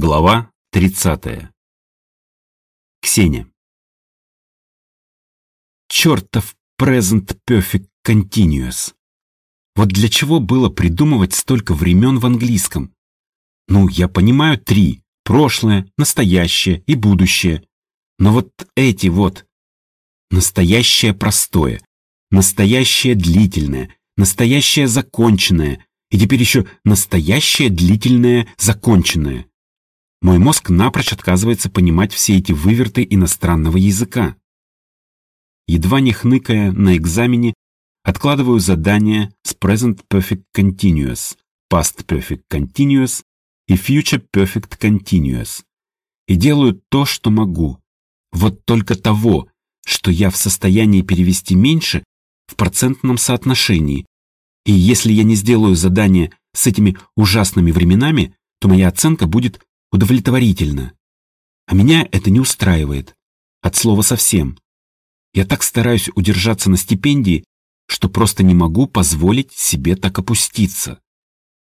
Глава 30. Ксения. Чертов present perfect continuous. Вот для чего было придумывать столько времен в английском? Ну, я понимаю три. Прошлое, настоящее и будущее. Но вот эти вот. Настоящее простое, настоящее длительное, настоящее законченное и теперь еще настоящее длительное законченное. Мой мозг напрочь отказывается понимать все эти выверты иностранного языка. Едва не хныкая на экзамене, откладываю задания с Present Perfect Continuous, Past Perfect Continuous и Future Perfect Continuous и делаю то, что могу. Вот только того, что я в состоянии перевести меньше в процентном соотношении. И если я не сделаю задание с этими ужасными временами, то моя оценка будет удовлетворительно. А меня это не устраивает. От слова совсем. Я так стараюсь удержаться на стипендии, что просто не могу позволить себе так опуститься.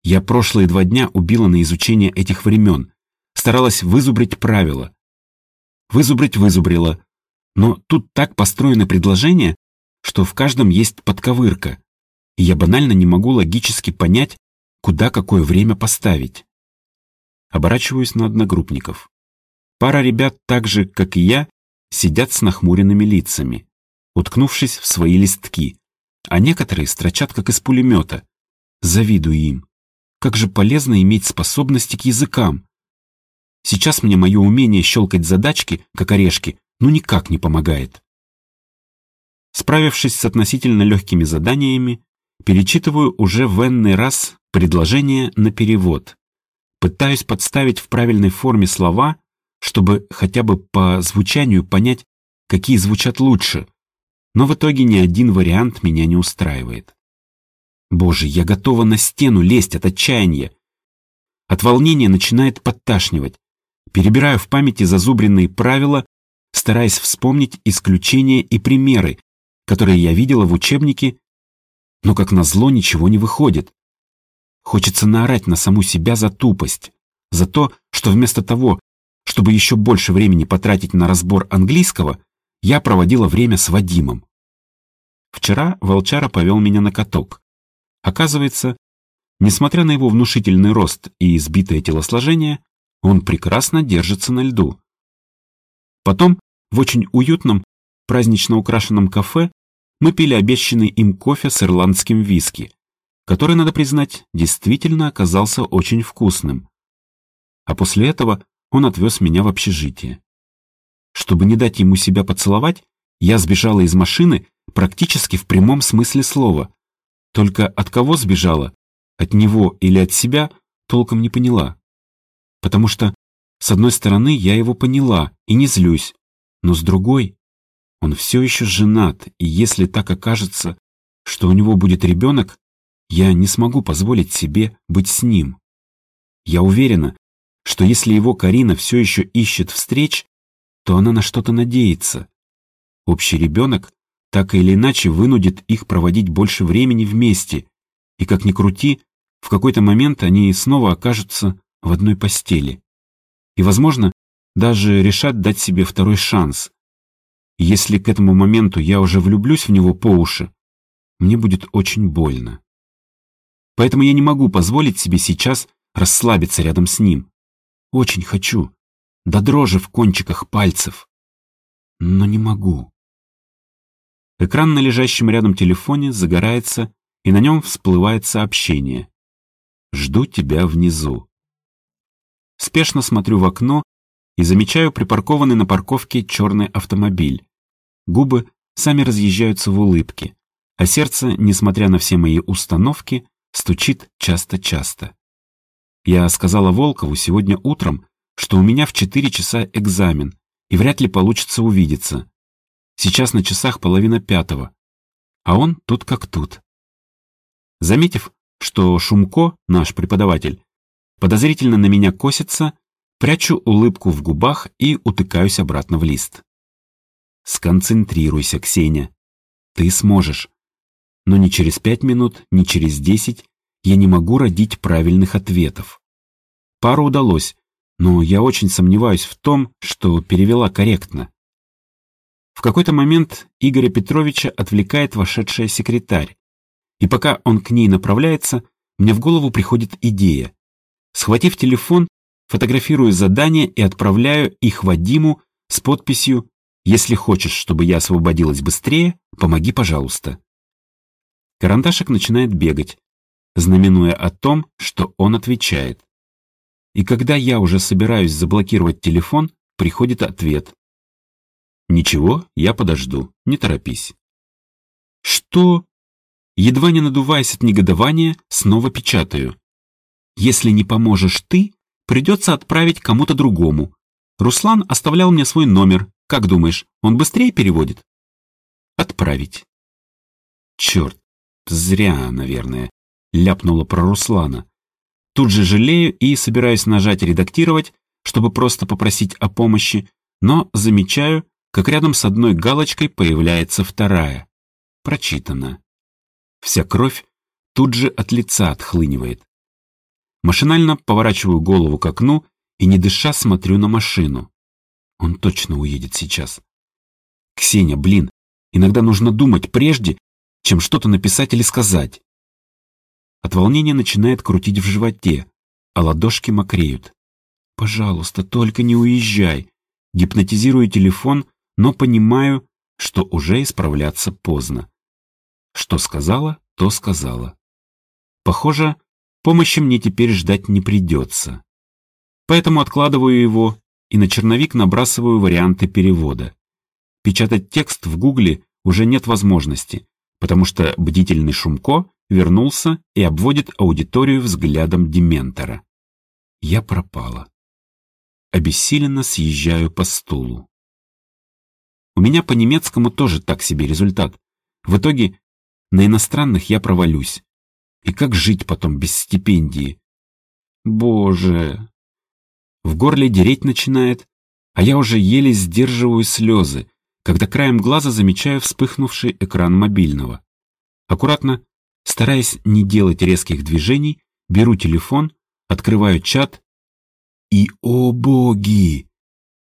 Я прошлые два дня убила на изучение этих времен, старалась вызубрить правила. Вызубрить вызубрила, но тут так построены предложения, что в каждом есть подковырка, и я банально не могу логически понять, куда какое время поставить. Оборачиваюсь на одногруппников. Пара ребят так же, как и я, сидят с нахмуренными лицами, уткнувшись в свои листки, а некоторые строчат как из пулемета. Завидую им. Как же полезно иметь способности к языкам. Сейчас мне мое умение щелкать задачки, как орешки, ну никак не помогает. Справившись с относительно легкими заданиями, перечитываю уже в энный раз предложение на перевод. Пытаюсь подставить в правильной форме слова, чтобы хотя бы по звучанию понять, какие звучат лучше, но в итоге ни один вариант меня не устраивает. Боже, я готова на стену лезть от отчаяния. От волнения начинает подташнивать. Перебираю в памяти зазубренные правила, стараясь вспомнить исключения и примеры, которые я видела в учебнике, но как назло ничего не выходит. Хочется наорать на саму себя за тупость, за то, что вместо того, чтобы еще больше времени потратить на разбор английского, я проводила время с Вадимом. Вчера Волчара повел меня на каток. Оказывается, несмотря на его внушительный рост и избитое телосложение, он прекрасно держится на льду. Потом в очень уютном, празднично украшенном кафе мы пили обещанный им кофе с ирландским виски, который, надо признать, действительно оказался очень вкусным. А после этого он отвез меня в общежитие. Чтобы не дать ему себя поцеловать, я сбежала из машины практически в прямом смысле слова. Только от кого сбежала, от него или от себя, толком не поняла. Потому что, с одной стороны, я его поняла и не злюсь, но с другой, он все еще женат, и если так окажется, что у него будет ребенок, я не смогу позволить себе быть с ним. Я уверена, что если его Карина все еще ищет встреч, то она на что-то надеется. Общий ребенок так или иначе вынудит их проводить больше времени вместе, и как ни крути, в какой-то момент они снова окажутся в одной постели. И, возможно, даже решат дать себе второй шанс. Если к этому моменту я уже влюблюсь в него по уши, мне будет очень больно. Поэтому я не могу позволить себе сейчас расслабиться рядом с ним. Очень хочу, до дрожи в кончиках пальцев. Но не могу. Экран на лежащем рядом телефоне загорается, и на нем всплывает сообщение. «Жду тебя внизу». Спешно смотрю в окно и замечаю припаркованный на парковке черный автомобиль. Губы сами разъезжаются в улыбке, а сердце, несмотря на все мои установки, стучит часто-часто. Я сказала Волкову сегодня утром, что у меня в 4 часа экзамен, и вряд ли получится увидеться. Сейчас на часах половина пятого, а он тут как тут. Заметив, что Шумко, наш преподаватель, подозрительно на меня косится, прячу улыбку в губах и утыкаюсь обратно в лист. Сконцентрируйся, Ксения. Ты сможешь. Но ни через пять минут, ни через десять я не могу родить правильных ответов. Пару удалось, но я очень сомневаюсь в том, что перевела корректно. В какой-то момент Игоря Петровича отвлекает вошедшая секретарь, и пока он к ней направляется, мне в голову приходит идея. Схватив телефон, фотографирую задание и отправляю их Вадиму с подписью «Если хочешь, чтобы я освободилась быстрее, помоги, пожалуйста». Карандашик начинает бегать, знаменуя о том, что он отвечает. И когда я уже собираюсь заблокировать телефон, приходит ответ. «Ничего, я подожду, не торопись». «Что?» Едва не надуваясь от негодования, снова печатаю. «Если не поможешь ты, придется отправить кому-то другому. Руслан оставлял мне свой номер. Как думаешь, он быстрее переводит?» «Отправить». Черт, Зря, наверное, ляпнула про Руслана. Тут же жалею и собираюсь нажать «редактировать», чтобы просто попросить о помощи, но замечаю, как рядом с одной галочкой появляется вторая. Прочитано. Вся кровь тут же от лица отхлынивает. Машинально поворачиваю голову к окну и, не дыша, смотрю на машину. Он точно уедет сейчас. Ксения, блин, иногда нужно думать прежде, чем что-то написать или сказать. От волнения начинает крутить в животе, а ладошки мокреют. «Пожалуйста, только не уезжай!» Гипнотизирую телефон, но понимаю, что уже исправляться поздно. Что сказала, то сказала. Похоже, помощи мне теперь ждать не придется. Поэтому откладываю его и на черновик набрасываю варианты перевода. Печатать текст в гугле уже нет возможности, потому что бдительный Шумко вернулся и обводит аудиторию взглядом дементора. Я пропала. Обессиленно съезжаю по стулу. У меня по немецкому тоже так себе результат. В итоге на иностранных я провалюсь. И как жить потом без стипендии? Боже! В горле дереть начинает, а я уже еле сдерживаю слезы, когда краем глаза замечаю вспыхнувший экран мобильного. Аккуратно, стараясь не делать резких движений, беру телефон, открываю чат и, о боги!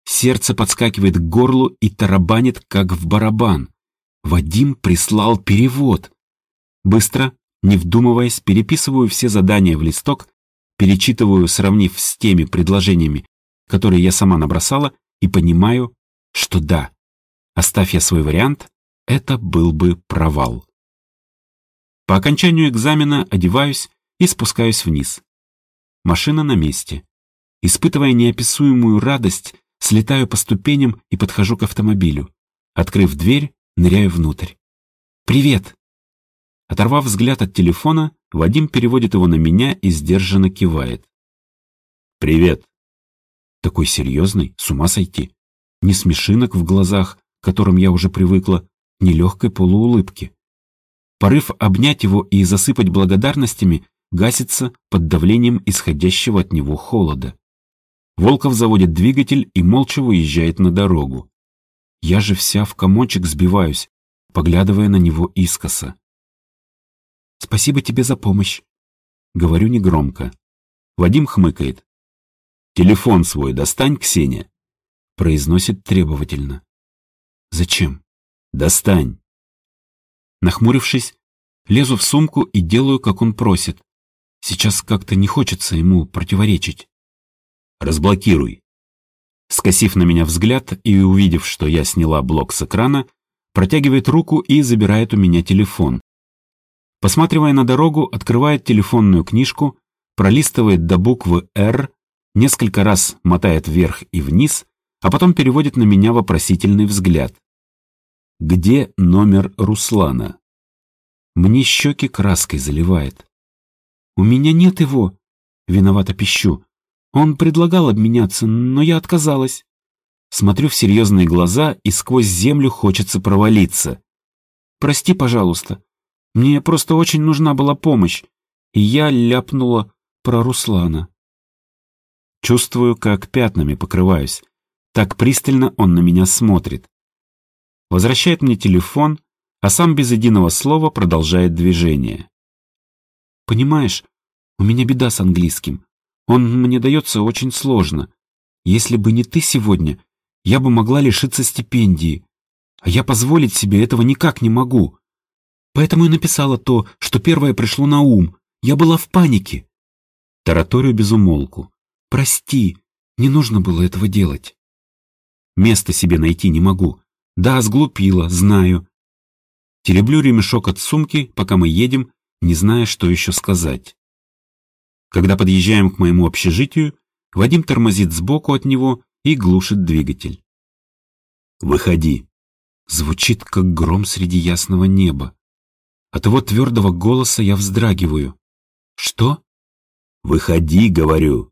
Сердце подскакивает к горлу и тарабанит, как в барабан. Вадим прислал перевод. Быстро, не вдумываясь, переписываю все задания в листок, перечитываю, сравнив с теми предложениями, которые я сама набросала, и понимаю, что да, Оставь я свой вариант, это был бы провал. По окончанию экзамена одеваюсь и спускаюсь вниз. Машина на месте. Испытывая неописуемую радость, слетаю по ступеням и подхожу к автомобилю. Открыв дверь, ныряю внутрь. «Привет!» Оторвав взгляд от телефона, Вадим переводит его на меня и сдержанно кивает. «Привет!» Такой серьезный, с ума сойти. Ни смешинок в глазах, которым я уже привыкла, нелегкой полуулыбки. Порыв обнять его и засыпать благодарностями гасится под давлением исходящего от него холода. Волков заводит двигатель и молча выезжает на дорогу. Я же вся в комочек сбиваюсь, поглядывая на него искоса. «Спасибо тебе за помощь», — говорю негромко. Вадим хмыкает. «Телефон свой достань, Ксения», — произносит требовательно. «Зачем?» «Достань!» Нахмурившись, лезу в сумку и делаю, как он просит. Сейчас как-то не хочется ему противоречить. «Разблокируй!» Скосив на меня взгляд и увидев, что я сняла блок с экрана, протягивает руку и забирает у меня телефон. Посматривая на дорогу, открывает телефонную книжку, пролистывает до буквы «Р», несколько раз мотает вверх и вниз, а потом переводит на меня вопросительный взгляд. Где номер Руслана? Мне щеки краской заливает. У меня нет его. Виновато пищу. Он предлагал обменяться, но я отказалась. Смотрю в серьезные глаза, и сквозь землю хочется провалиться. Прости, пожалуйста. Мне просто очень нужна была помощь, и я ляпнула про Руслана. Чувствую, как пятнами покрываюсь. Так пристально он на меня смотрит возвращает мне телефон, а сам без единого слова продолжает движение. «Понимаешь, у меня беда с английским. Он мне дается очень сложно. Если бы не ты сегодня, я бы могла лишиться стипендии. А я позволить себе этого никак не могу. Поэтому и написала то, что первое пришло на ум. Я была в панике. Тараторию безумолку. Прости, не нужно было этого делать. Места себе найти не могу. Да, сглупила, знаю. Тереблю ремешок от сумки, пока мы едем, не зная, что еще сказать. Когда подъезжаем к моему общежитию, Вадим тормозит сбоку от него и глушит двигатель. «Выходи!» Звучит, как гром среди ясного неба. От его твердого голоса я вздрагиваю. «Что?» «Выходи, говорю!»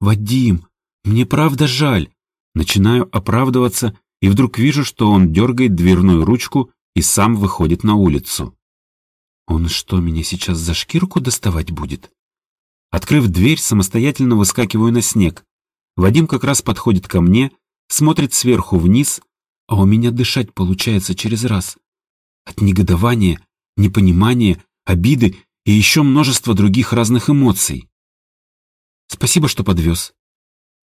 «Вадим, мне правда жаль!» Начинаю оправдываться и вдруг вижу, что он дергает дверную ручку и сам выходит на улицу. Он что, меня сейчас за шкирку доставать будет? Открыв дверь, самостоятельно выскакиваю на снег. Вадим как раз подходит ко мне, смотрит сверху вниз, а у меня дышать получается через раз. От негодования, непонимания, обиды и еще множество других разных эмоций. Спасибо, что подвез.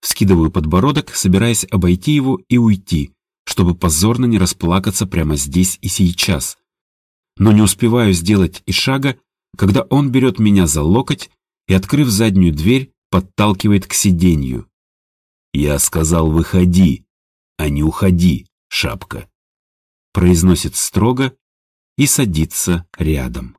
Скидываю подбородок, собираясь обойти его и уйти, чтобы позорно не расплакаться прямо здесь и сейчас. Но не успеваю сделать и шага, когда он берет меня за локоть и, открыв заднюю дверь, подталкивает к сиденью. «Я сказал, выходи, а не уходи, шапка», произносит строго и садится рядом.